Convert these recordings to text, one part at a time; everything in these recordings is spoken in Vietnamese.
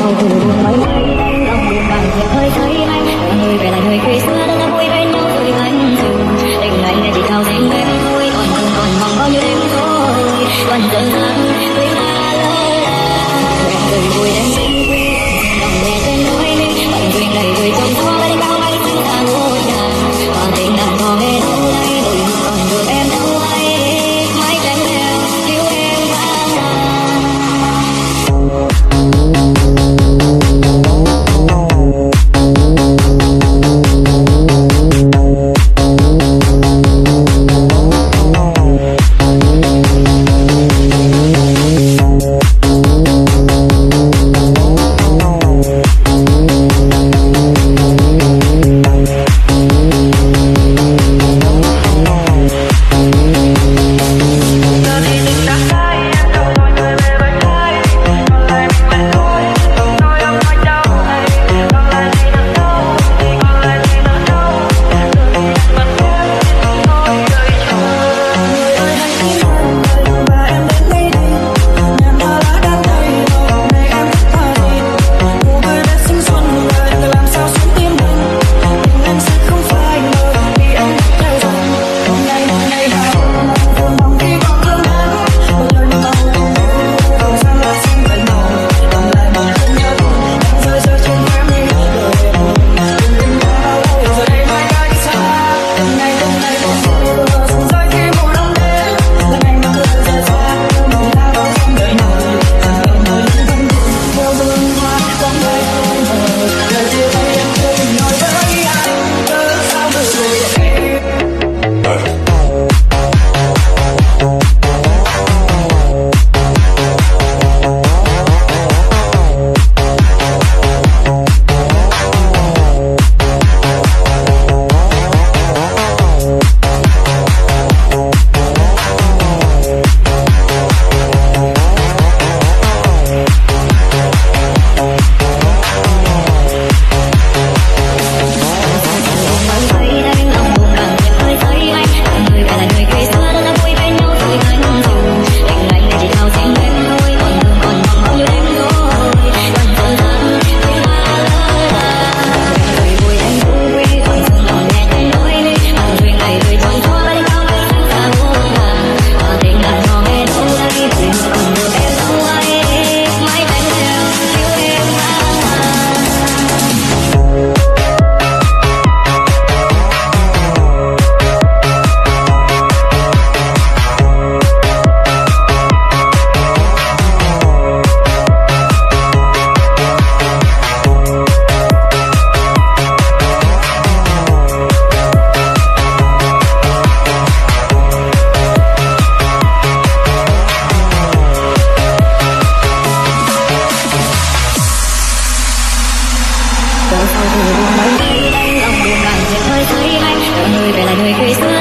bầu thử buồn mấy mai lòng buồn bằng thì hơi thấy anh anh ơi về lại người xưa đã vui bên nhau rồi anh dừng tình này này chỉ thao riêng em thôi còn thương còn mong bao nhiêu đêm thôi còn dần dần đi hay. Là người về là người cười xưa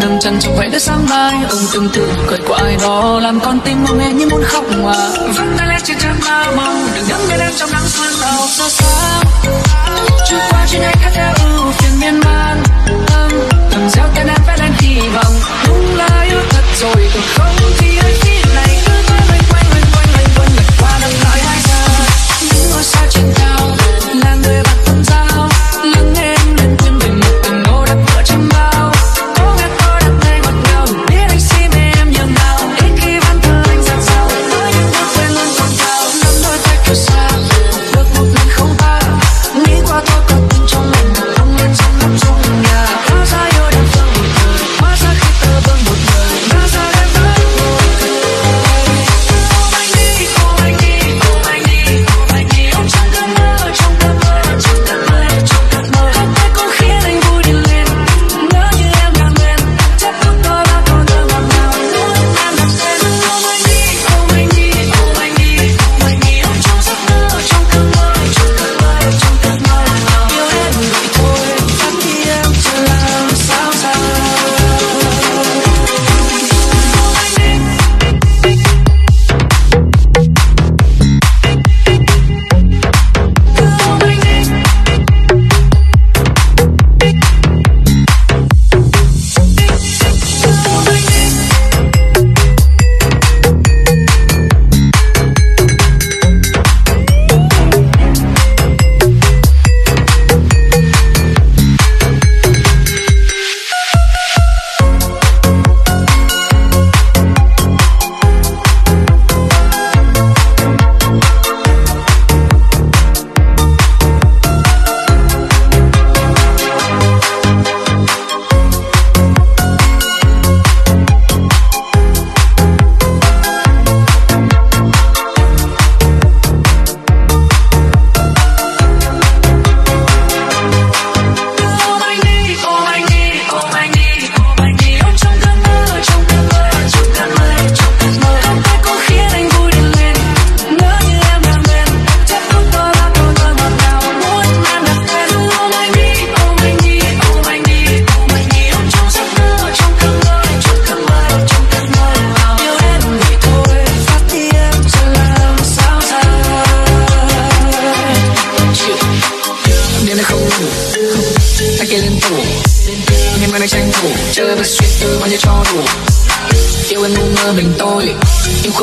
nằm chân trong vậy đất sáng mai ông tương tự cười của ai đó. Làm con tim mong nghe như muốn khóc hòa vắng tay lẽ trên trang ba màu, đừng đắm đêm trong nắng xuân đầu xa xa. Trôi qua trên anh khát theo ưu phiền miên man. Thầm gieo tên em vẽ lên hy vọng. Đúng là yêu thật rồi, còn không thì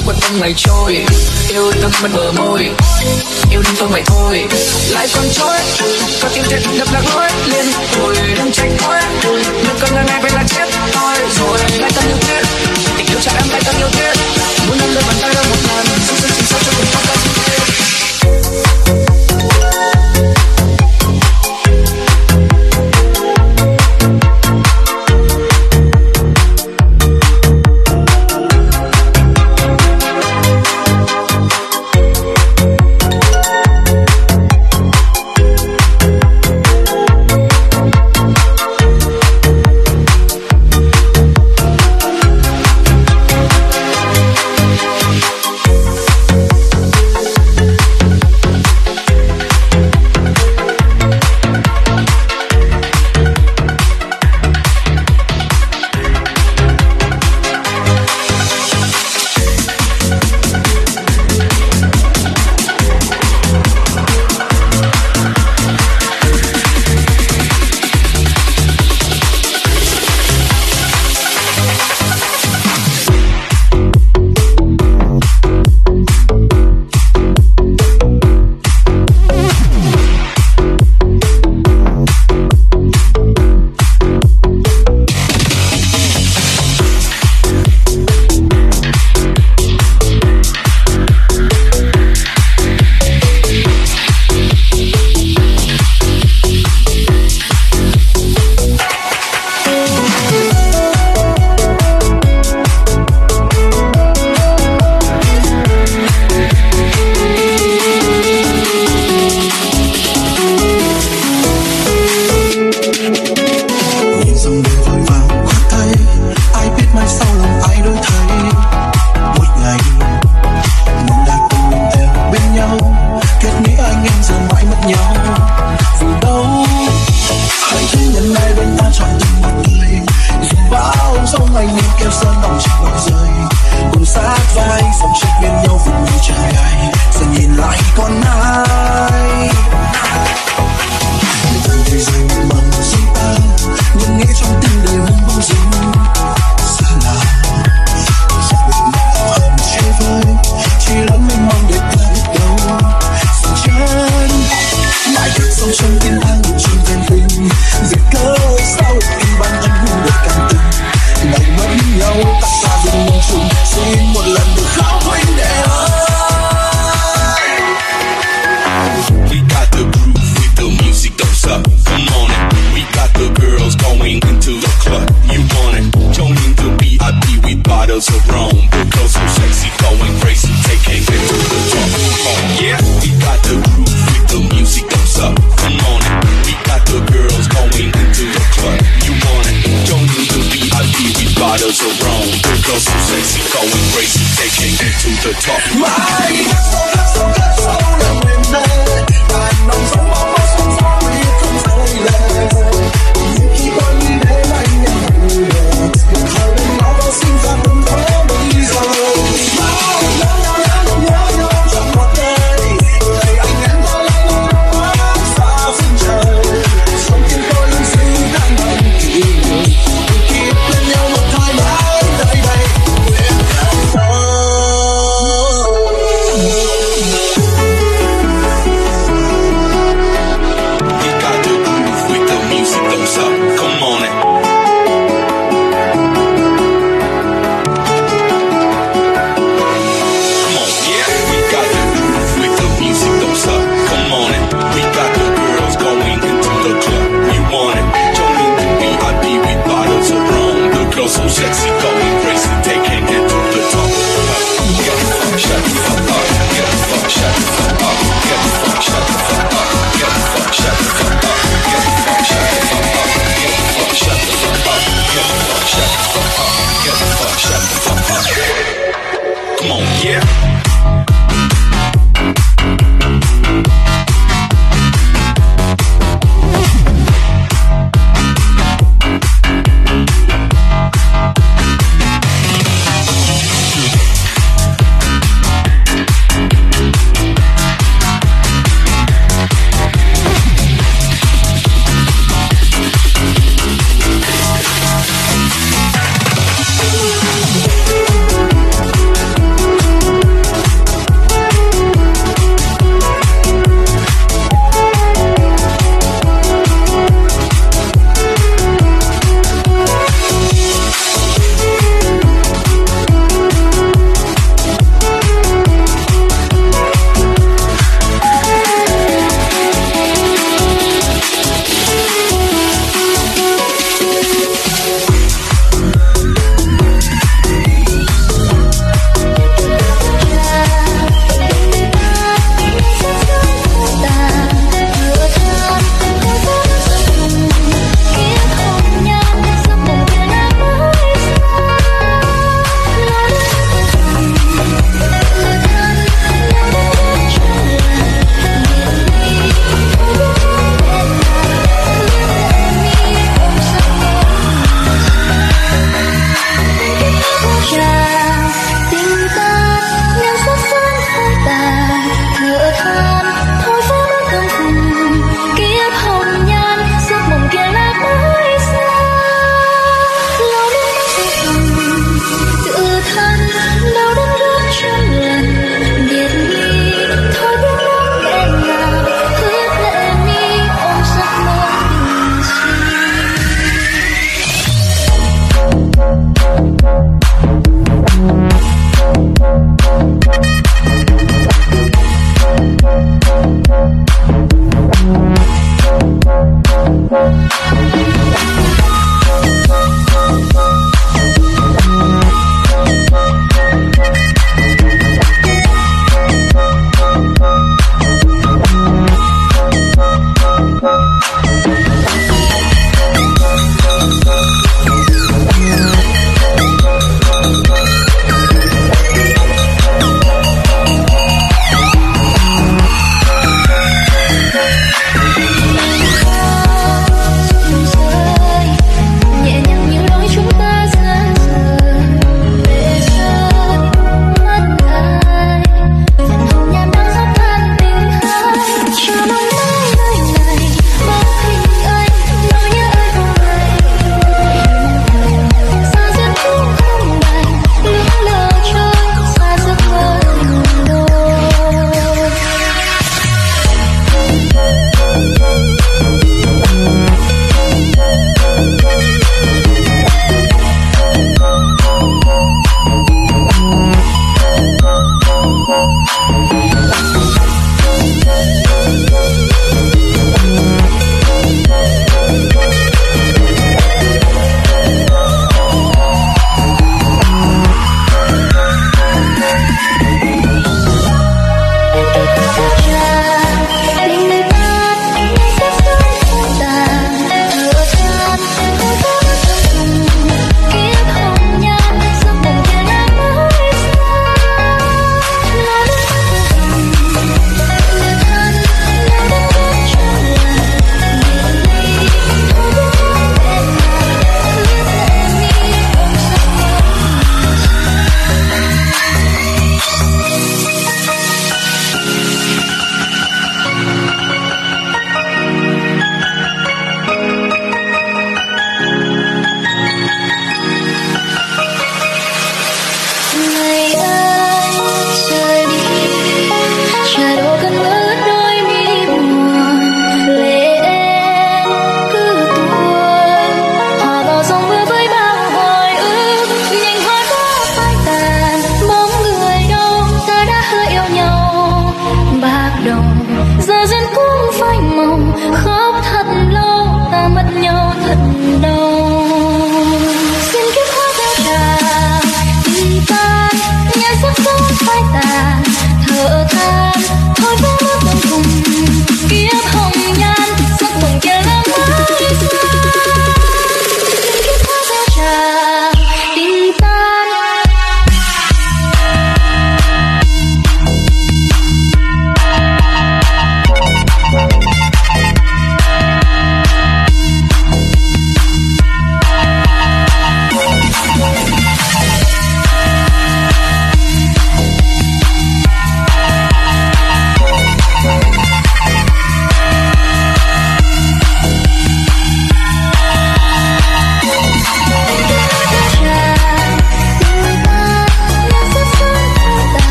yêu còn ngày trôi yêu thương bên bờ môi. Yêu đến tôi mày thôi lại còn trôi. Có tim thiệt đập lạc lối liền, hồi đừng trách thôi. Nhưng con người này phải là chết thôi. Rồi lại tâm yêu tuyết tình yêu cha em lại tâm yêu tuyết muốn nắm đôi bàn tay ra một lần xin xin chính xác cho cùng phong ta xin colors of Rome. Because I'm sexy, going crazy, taking it to the top. Yeah, we got the groove with the music comes up. Come on, we got the girls going into the club. You want it? Don't need the VIP, we bottles of Rome. Because I'm sexy, going crazy, taking it to the top. My